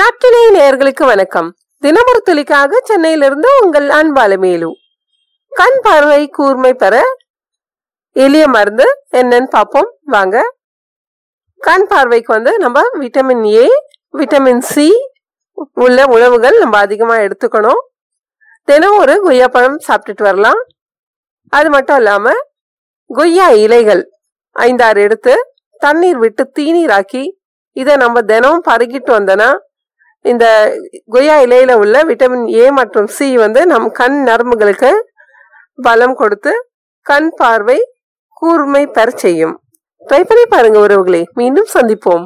நாட்டினை நேர்களுக்கு வணக்கம். தினமொரு துளிக்காக சென்னையிலிருந்து உங்கள் அன்பாலமேலு கண் பார்வை கூர்மை பெற எளிய மருந்து என்னன்னு பார்ப்போம். வாங்க. கண் பார்வைக்கு வந்து நம்ம விட்டமின் ஏ விட்டமின் சி உள்ள உணவுகள் நம்ம அதிகமாக எடுத்துக்கணும். தினம் ஒரு கொய்யாப்பழம் சாப்பிட்டுட்டு வரலாம். அது மட்டும் இல்லாமல் கொய்யா இலைகள் ஐந்தாறு எடுத்து தண்ணீர் விட்டு தீநீராக்கி இதை நம்ம தினமும் பருகிட்டு வந்தோன்னா இந்த கொய்யா இலையில உள்ள விட்டமின் ஏ மற்றும் சி வந்து நம் கண் நரம்புகளுக்கு பலம் கொடுத்து கண் பார்வை கூர்மை பெற செய்யும். ட்ரை பண்ணி பாருங்க உறவுகளை. மீண்டும் சந்திப்போம்.